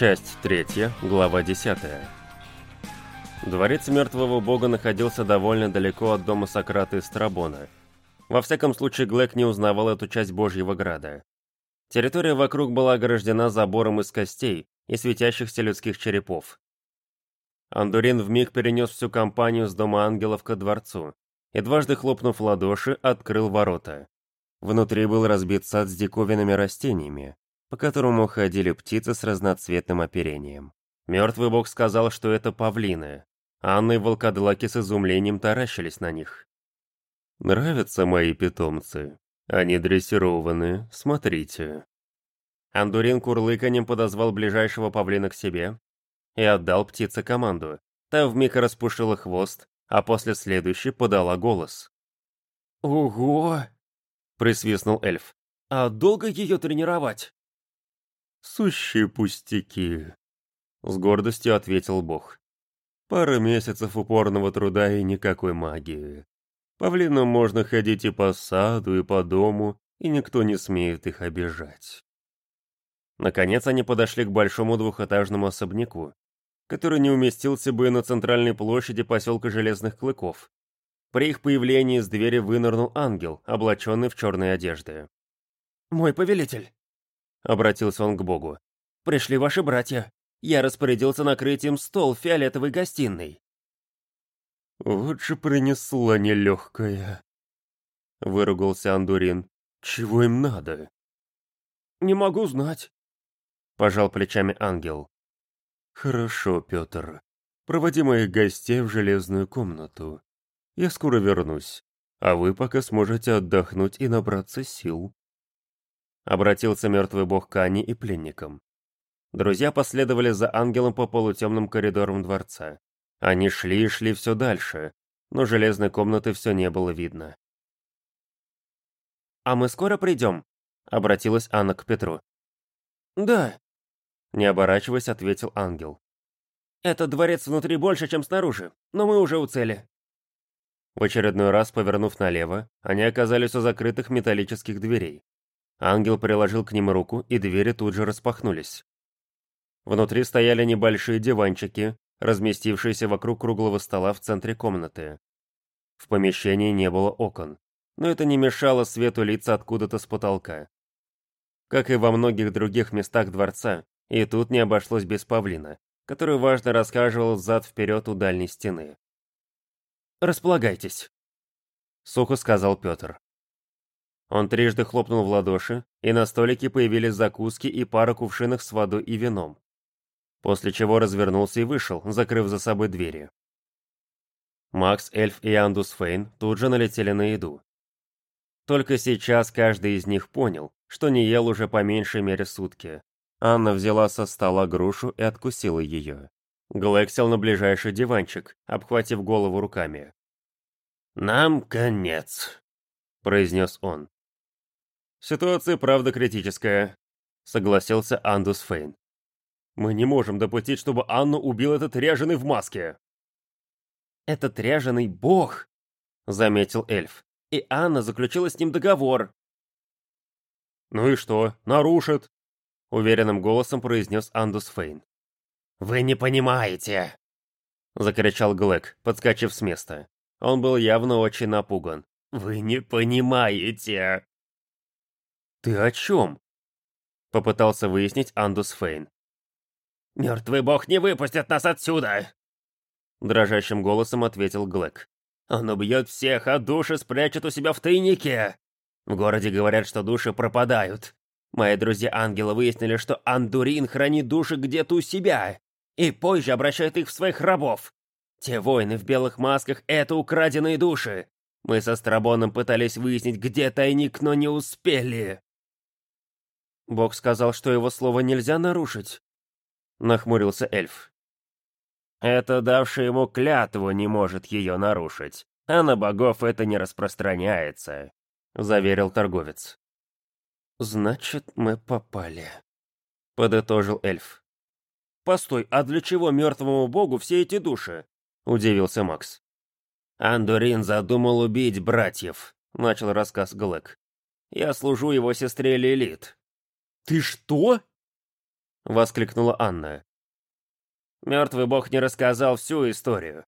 Часть 3, глава 10. Дворец мертвого бога находился довольно далеко от дома Сократа и Страбона. Во всяком случае, Глэк не узнавал эту часть Божьего Града. Территория вокруг была ограждена забором из костей и светящихся людских черепов. Андурин вмиг перенес всю компанию с Дома Ангелов ко дворцу и, дважды хлопнув ладоши, открыл ворота. Внутри был разбит сад с диковинными растениями, по которому ходили птицы с разноцветным оперением. Мертвый бог сказал, что это павлины. Анна и волкодлаки с изумлением таращились на них. «Нравятся мои питомцы. Они дрессированы, смотрите». Андурин курлыканем подозвал ближайшего павлина к себе и отдал птице команду. Та вмиг распушила хвост, а после следующей подала голос. «Ого!» — присвистнул эльф. «А долго ее тренировать?» «Сущие пустяки», — с гордостью ответил бог. «Пара месяцев упорного труда и никакой магии. Павлинам можно ходить и по саду, и по дому, и никто не смеет их обижать». Наконец они подошли к большому двухэтажному особняку, который не уместился бы на центральной площади поселка Железных Клыков. При их появлении из двери вынырнул ангел, облаченный в черные одежды. «Мой повелитель!» — обратился он к Богу. «Пришли ваши братья. Я распорядился накрыть им стол в фиолетовой гостиной». «Вот же принесла нелегкая», — выругался Андурин. «Чего им надо?» «Не могу знать», — пожал плечами ангел. «Хорошо, Петр. Проводи моих гостей в железную комнату. Я скоро вернусь, а вы пока сможете отдохнуть и набраться сил». Обратился мертвый бог к Ане и пленникам. Друзья последовали за ангелом по полутемным коридорам дворца. Они шли и шли все дальше, но железной комнаты все не было видно. «А мы скоро придем?» — обратилась Анна к Петру. «Да», — не оборачиваясь, ответил ангел. «Этот дворец внутри больше, чем снаружи, но мы уже у цели». В очередной раз, повернув налево, они оказались у закрытых металлических дверей. Ангел приложил к ним руку, и двери тут же распахнулись. Внутри стояли небольшие диванчики, разместившиеся вокруг круглого стола в центре комнаты. В помещении не было окон, но это не мешало свету литься откуда-то с потолка. Как и во многих других местах дворца, и тут не обошлось без павлина, который важно рассказывал зад-вперед у дальней стены. «Располагайтесь», — сухо сказал Петр. Он трижды хлопнул в ладоши, и на столике появились закуски и пара кувшинов с водой и вином. После чего развернулся и вышел, закрыв за собой двери. Макс, Эльф и Андус Фейн тут же налетели на еду. Только сейчас каждый из них понял, что не ел уже по меньшей мере сутки. Анна взяла со стола грушу и откусила ее. Глэк сел на ближайший диванчик, обхватив голову руками. «Нам конец», — произнес он. «Ситуация, правда, критическая», — согласился Андус Фейн. «Мы не можем допустить, чтобы Анну убил этот ряженый в маске». «Этот ряженый бог», — заметил эльф. «И Анна заключила с ним договор». «Ну и что, нарушит?» — уверенным голосом произнес Андус Фейн. «Вы не понимаете!» — закричал Глэк, подскочив с места. Он был явно очень напуган. «Вы не понимаете!» «Ты о чем?» — попытался выяснить Андус Фейн. «Мертвый бог не выпустит нас отсюда!» Дрожащим голосом ответил Глэк. «Он убьет всех, а души спрячет у себя в тайнике. В городе говорят, что души пропадают. Мои друзья-ангелы выяснили, что Андурин хранит души где-то у себя, и позже обращает их в своих рабов. Те воины в белых масках — это украденные души. Мы со Страбоном пытались выяснить, где тайник, но не успели. Бог сказал, что его слово нельзя нарушить. Нахмурился эльф. Это давший ему клятву не может ее нарушить, а на богов это не распространяется, заверил торговец. Значит, мы попали, подытожил эльф. Постой, а для чего мертвому богу все эти души? Удивился Макс. Андурин задумал убить братьев, начал рассказ Глэк. Я служу его сестре Лилит. «Ты что?» — воскликнула Анна. Мертвый бог не рассказал всю историю.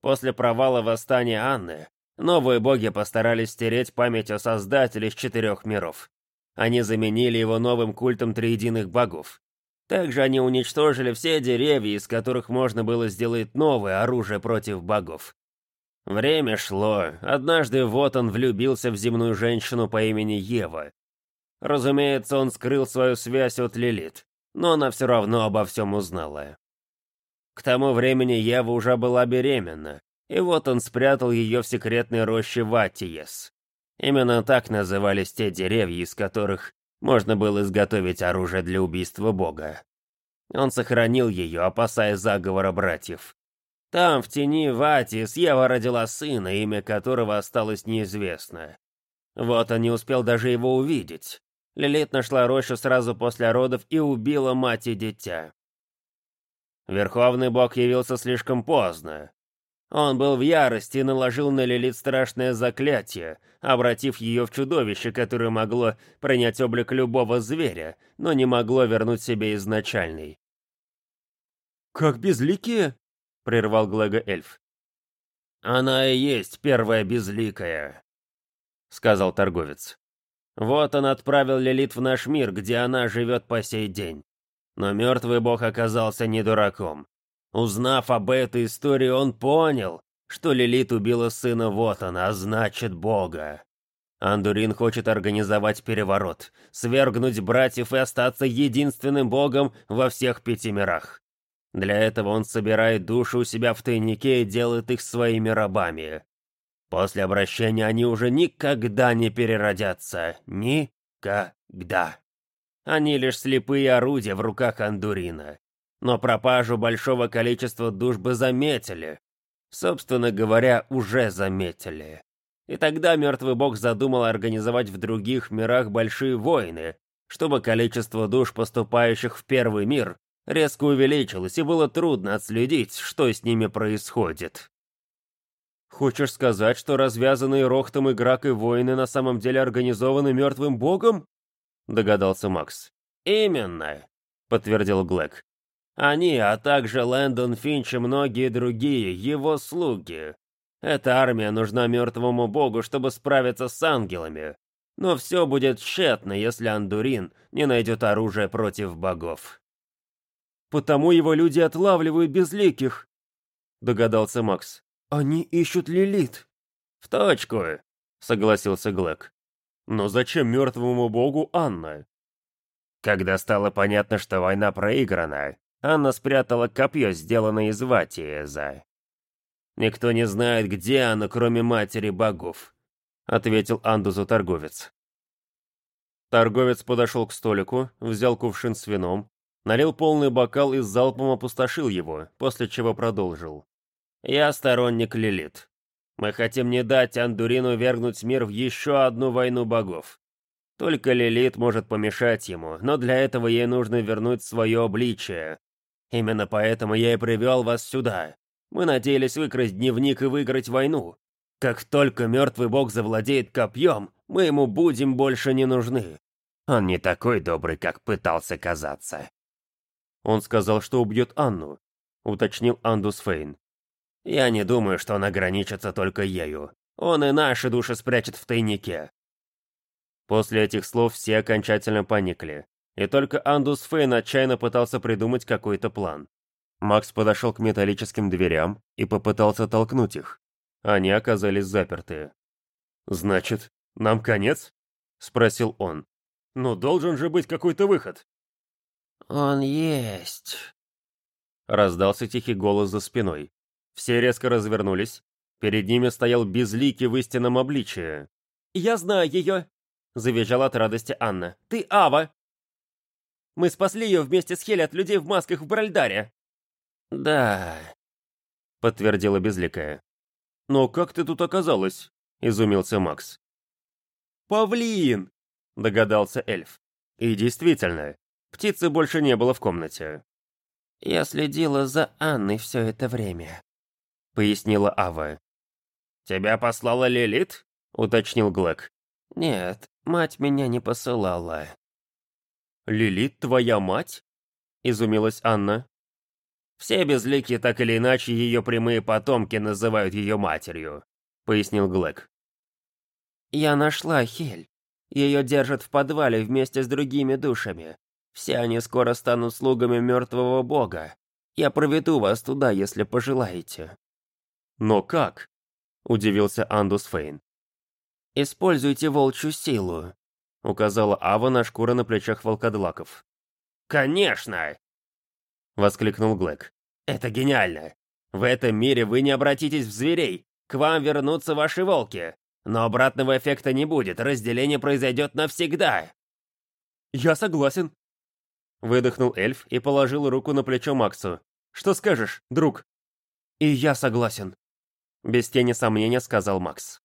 После провала восстания Анны, новые боги постарались стереть память о Создателе с четырех миров. Они заменили его новым культом триединых богов. Также они уничтожили все деревья, из которых можно было сделать новое оружие против богов. Время шло. Однажды вот он влюбился в земную женщину по имени Ева. Разумеется, он скрыл свою связь от Лилит, но она все равно обо всем узнала. К тому времени Ева уже была беременна, и вот он спрятал ее в секретной роще Ватиес. Именно так назывались те деревья, из которых можно было изготовить оружие для убийства Бога. Он сохранил ее, опасаясь заговора братьев. Там, в тени Ватис, Ева родила сына, имя которого осталось неизвестно. Вот он не успел даже его увидеть. Лилит нашла рощу сразу после родов и убила мать и дитя. Верховный бог явился слишком поздно. Он был в ярости и наложил на Лилит страшное заклятие, обратив ее в чудовище, которое могло принять облик любого зверя, но не могло вернуть себе изначальный. «Как безликие?» — прервал Глэга эльф. «Она и есть первая безликая», — сказал торговец. «Вот он отправил Лилит в наш мир, где она живет по сей день. Но мертвый бог оказался не дураком. Узнав об этой истории, он понял, что Лилит убила сына Вотана, а значит бога. Андурин хочет организовать переворот, свергнуть братьев и остаться единственным богом во всех пяти мирах. Для этого он собирает души у себя в тайнике и делает их своими рабами. После обращения они уже никогда не переродятся. Никогда. Они лишь слепые орудия в руках Андурина но пропажу большого количества душ бы заметили. Собственно говоря, уже заметили. И тогда мертвый бог задумал организовать в других мирах большие войны, чтобы количество душ, поступающих в первый мир, резко увеличилось, и было трудно отследить, что с ними происходит. «Хочешь сказать, что развязанные Рохтом и Гракой войны на самом деле организованы мертвым богом?» — догадался Макс. «Именно», — подтвердил Глэк. Они, а также Лэндон Финч и многие другие, его слуги. Эта армия нужна мертвому богу, чтобы справиться с ангелами. Но все будет тщетно, если Андурин не найдет оружие против богов. «Потому его люди отлавливают безликих», — догадался Макс. «Они ищут Лилит». «В точку», — согласился Глэк. «Но зачем мертвому богу Анна?» Когда стало понятно, что война проиграна, Анна спрятала копье, сделанное из ватиеза. «Никто не знает, где она, кроме матери богов», — ответил Андузу торговец. Торговец подошел к столику, взял кувшин с вином, налил полный бокал и залпом опустошил его, после чего продолжил. «Я сторонник Лилит. Мы хотим не дать Андурину вергнуть мир в еще одну войну богов. Только Лилит может помешать ему, но для этого ей нужно вернуть свое обличие, Именно поэтому я и привел вас сюда. Мы надеялись выкрасть дневник и выиграть войну. Как только мертвый бог завладеет копьем, мы ему будем больше не нужны. Он не такой добрый, как пытался казаться. Он сказал, что убьет Анну, уточнил Андус Фейн. Я не думаю, что он ограничится только ею. Он и наши души спрячет в тайнике. После этих слов все окончательно поникли. И только Андус Фейн отчаянно пытался придумать какой-то план. Макс подошел к металлическим дверям и попытался толкнуть их. Они оказались заперты. «Значит, нам конец?» — спросил он. «Но должен же быть какой-то выход». «Он есть», — раздался тихий голос за спиной. Все резко развернулись. Перед ними стоял безликий в истинном обличии. «Я знаю ее!» — завизжала от радости Анна. «Ты Ава!» Мы спасли ее вместе с Хелли от людей в масках в Бральдаре!» «Да», — подтвердила Безликая. «Но как ты тут оказалась?» — изумился Макс. «Павлин!» — догадался эльф. И действительно, птицы больше не было в комнате. «Я следила за Анной все это время», — пояснила Ава. «Тебя послала Лилит?» — уточнил Глэк. «Нет, мать меня не посылала», Лилит твоя мать?» Изумилась Анна. Все безликие так или иначе ее прямые потомки называют ее матерью, пояснил Глэк. Я нашла Хель. Ее держат в подвале вместе с другими душами. Все они скоро станут слугами мертвого бога. Я проведу вас туда, если пожелаете». «Но как?» – удивился Андус Фейн. «Используйте волчью силу», – указала Ава на шкуры на плечах волкодлаков. «Конечно!» – воскликнул Глэк. «Это гениально! В этом мире вы не обратитесь в зверей, к вам вернутся ваши волки. Но обратного эффекта не будет, разделение произойдет навсегда. Я согласен. Выдохнул эльф и положил руку на плечо Максу. Что скажешь, друг? И я согласен. Без тени сомнения сказал Макс.